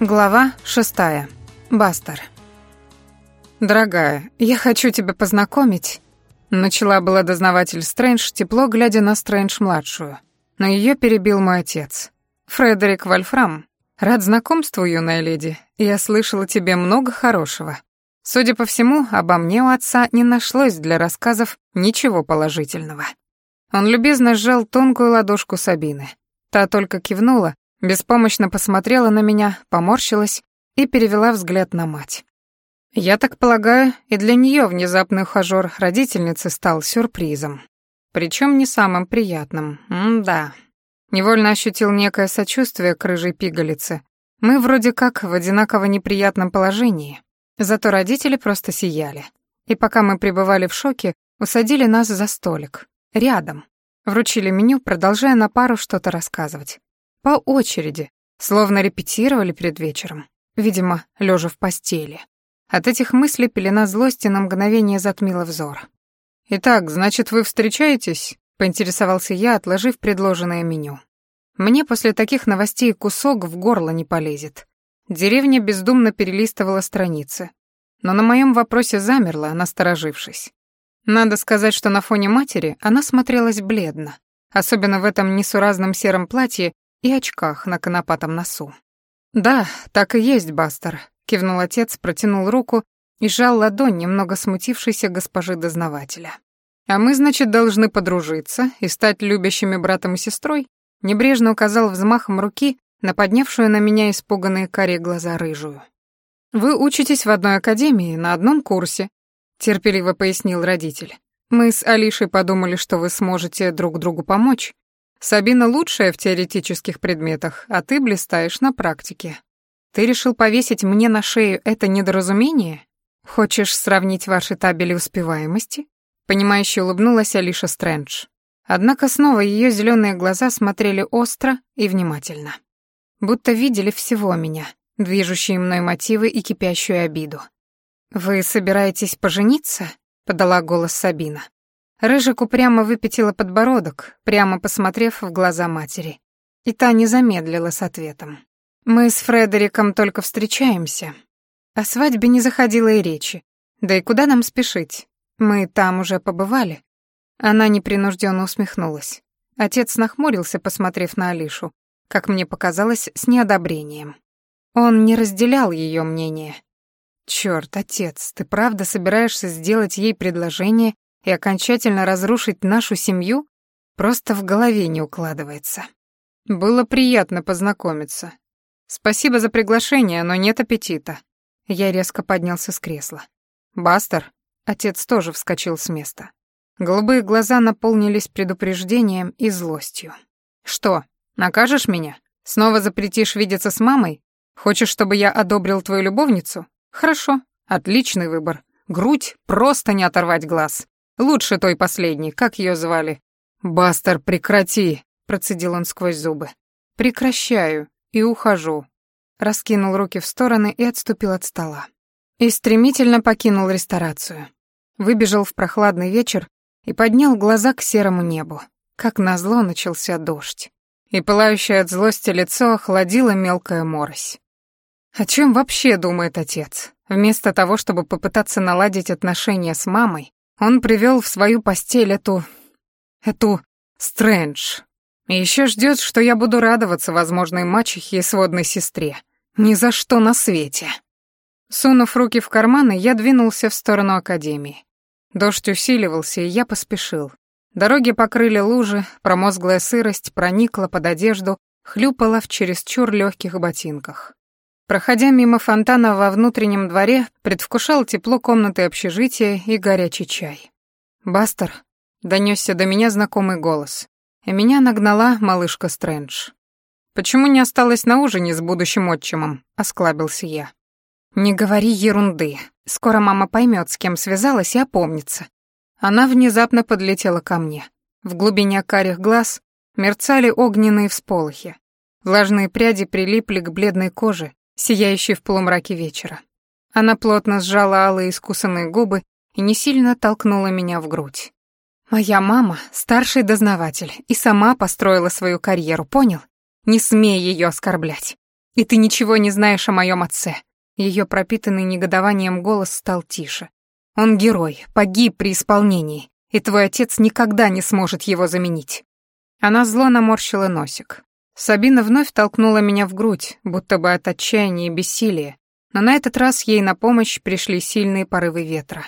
Глава шестая. Бастер. «Дорогая, я хочу тебя познакомить», — начала была дознаватель Стрэндж, тепло глядя на Стрэндж-младшую. Но ее перебил мой отец. «Фредерик Вольфрам, рад знакомству, юная леди. Я слышала тебе много хорошего. Судя по всему, обо мне у отца не нашлось для рассказов ничего положительного». Он любезно сжал тонкую ладошку Сабины. Та только кивнула, беспомощно посмотрела на меня, поморщилась и перевела взгляд на мать. Я так полагаю, и для нее внезапный ухажёр родительницы стал сюрпризом. Причем не самым приятным. М-да. Невольно ощутил некое сочувствие к рыжей пигалице. Мы вроде как в одинаково неприятном положении. Зато родители просто сияли. И пока мы пребывали в шоке, усадили нас за столик. Рядом. Вручили меню, продолжая на пару что-то рассказывать. По очереди, словно репетировали перед вечером. Видимо, лежа в постели. От этих мыслей пелена злости на мгновение затмила взор. «Итак, значит, вы встречаетесь?» — поинтересовался я, отложив предложенное меню. Мне после таких новостей кусок в горло не полезет. Деревня бездумно перелистывала страницы. Но на моем вопросе замерла, насторожившись. Надо сказать, что на фоне матери она смотрелась бледно, особенно в этом несуразном сером платье и очках на конопатом носу. «Да, так и есть, Бастер», — кивнул отец, протянул руку и сжал ладонь немного смутившейся госпожи дознавателя. «А мы, значит, должны подружиться и стать любящими братом и сестрой?» Небрежно указал взмахом руки на поднявшую на меня испуганные карие глаза рыжую. «Вы учитесь в одной академии, на одном курсе», — терпеливо пояснил родитель. «Мы с Алишей подумали, что вы сможете друг другу помочь, Сабина лучшая в теоретических предметах, а ты блистаешь на практике. Ты решил повесить мне на шею это недоразумение? Хочешь сравнить ваши табели успеваемости? Понимающе улыбнулась Алиша Стрэндж. Однако снова ее зеленые глаза смотрели остро и внимательно. Будто видели всего меня, движущие мной мотивы и кипящую обиду. «Вы собираетесь пожениться?» — подала голос Сабина. Рыжик упрямо выпятила подбородок, прямо посмотрев в глаза матери. И та не замедлила с ответом. «Мы с Фредериком только встречаемся. О свадьбе не заходило и речи. Да и куда нам спешить? Мы там уже побывали». Она непринужденно усмехнулась. Отец нахмурился, посмотрев на Алишу, как мне показалось, с неодобрением. Он не разделял ее мнение. «Чёрт, отец, ты правда собираешься сделать ей предложение и окончательно разрушить нашу семью просто в голове не укладывается. Было приятно познакомиться. Спасибо за приглашение, но нет аппетита. Я резко поднялся с кресла. Бастер, отец тоже вскочил с места. Голубые глаза наполнились предупреждением и злостью. Что, накажешь меня? Снова запретишь видеться с мамой? Хочешь, чтобы я одобрил твою любовницу? Хорошо, отличный выбор. Грудь просто не оторвать глаз. Лучше той последней, как ее звали? Бастер, прекрати, процедил он сквозь зубы. Прекращаю и ухожу. Раскинул руки в стороны и отступил от стола. И стремительно покинул ресторацию. Выбежал в прохладный вечер и поднял глаза к серому небу. Как назло начался дождь. И пылающее от злости лицо охладило мелкая морось. О чем вообще думает отец? Вместо того, чтобы попытаться наладить отношения с мамой, он привел в свою постель эту... эту... Стрэндж. И еще ждет, что я буду радоваться возможной мачехе и сводной сестре. Ни за что на свете. Сунув руки в карманы, я двинулся в сторону академии. Дождь усиливался, и я поспешил. Дороги покрыли лужи, промозглая сырость проникла под одежду, хлюпала в чересчур легких ботинках. Проходя мимо фонтана во внутреннем дворе, предвкушал тепло комнаты общежития и горячий чай. «Бастер», — донесся до меня знакомый голос, и меня нагнала малышка Стрэндж. «Почему не осталась на ужине с будущим отчимом?» — осклабился я. «Не говори ерунды. Скоро мама поймет, с кем связалась и опомнится». Она внезапно подлетела ко мне. В глубине карих глаз мерцали огненные всполохи. Влажные пряди прилипли к бледной коже, сияющий в полумраке вечера. Она плотно сжала алые искусанные губы и не сильно толкнула меня в грудь. «Моя мама — старший дознаватель и сама построила свою карьеру, понял? Не смей ее оскорблять. И ты ничего не знаешь о моем отце». Ее пропитанный негодованием голос стал тише. «Он герой, погиб при исполнении, и твой отец никогда не сможет его заменить». Она зло наморщила носик. Сабина вновь толкнула меня в грудь, будто бы от отчаяния и бессилия, но на этот раз ей на помощь пришли сильные порывы ветра.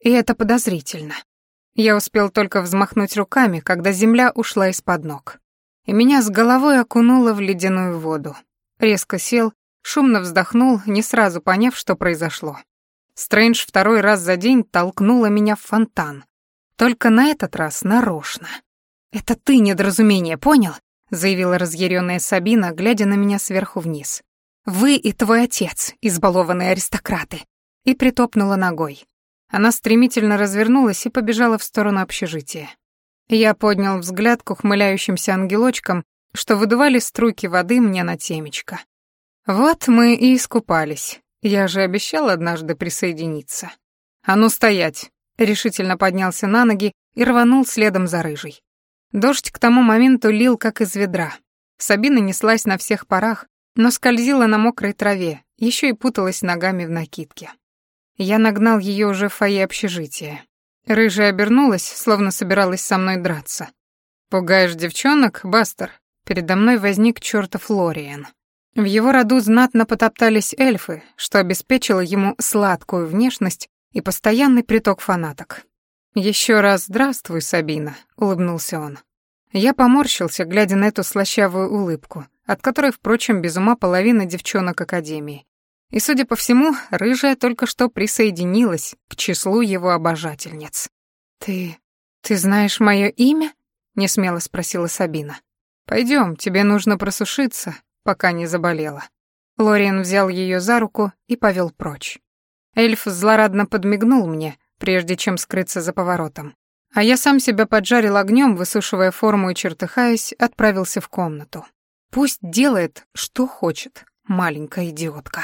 И это подозрительно. Я успел только взмахнуть руками, когда земля ушла из-под ног. И меня с головой окунуло в ледяную воду. Резко сел, шумно вздохнул, не сразу поняв, что произошло. Стрэндж второй раз за день толкнула меня в фонтан. Только на этот раз нарочно. «Это ты недоразумение, понял?» — заявила разъяренная Сабина, глядя на меня сверху вниз. «Вы и твой отец, избалованные аристократы!» И притопнула ногой. Она стремительно развернулась и побежала в сторону общежития. Я поднял взгляд к ухмыляющимся ангелочкам, что выдували струйки воды мне на темечко. Вот мы и искупались. Я же обещал однажды присоединиться. «А ну стоять!» — решительно поднялся на ноги и рванул следом за рыжей. Дождь к тому моменту лил, как из ведра. Сабина неслась на всех парах, но скользила на мокрой траве, еще и путалась ногами в накидке. Я нагнал ее уже в фойе общежития. Рыжая обернулась, словно собиралась со мной драться. «Пугаешь девчонок, Бастер?» Передо мной возник чертов Лориен. В его роду знатно потоптались эльфы, что обеспечило ему сладкую внешность и постоянный приток фанаток. Еще раз здравствуй, Сабина», — улыбнулся он. Я поморщился, глядя на эту слащавую улыбку, от которой, впрочем, без ума половина девчонок Академии. И, судя по всему, рыжая только что присоединилась к числу его обожательниц. «Ты... ты знаешь мое имя?» — несмело спросила Сабина. Пойдем, тебе нужно просушиться, пока не заболела». Лориан взял ее за руку и повел прочь. Эльф злорадно подмигнул мне, прежде чем скрыться за поворотом. А я сам себя поджарил огнем, высушивая форму и чертыхаясь, отправился в комнату. Пусть делает, что хочет, маленькая идиотка.